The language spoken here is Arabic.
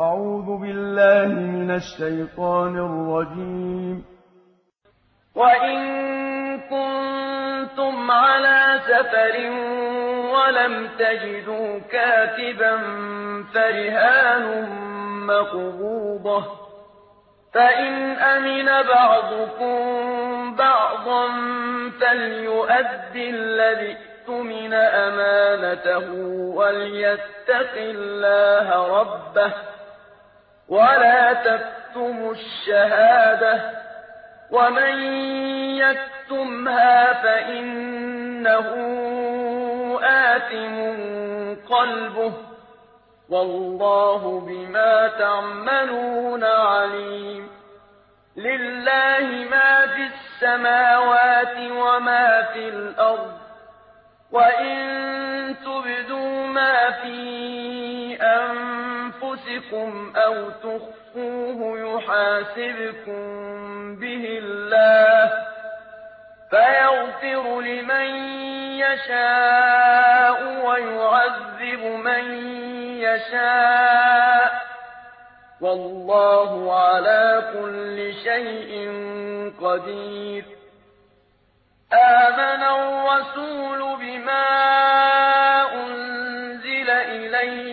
أعوذ بالله من الشيطان الرجيم. وإن كنتم على سفر ولم تجدوا كاتبا فرهان مقبوضة. فإن أمن بعضكم بعضا فليؤد الذي اؤتمن أمانته وليتق الله ربه. ولا تكتموا الشهادة ومن يكتمها فإنه آثم قلبه والله بما تعملون عليم لله ما في السماوات وما في الأرض وإن تبدوا ما في أنفسكم أو تخفوه يحاسبكم به الله فيغفر لمن يشاء ويعذب من يشاء والله على كل شيء قدير آمن الرسول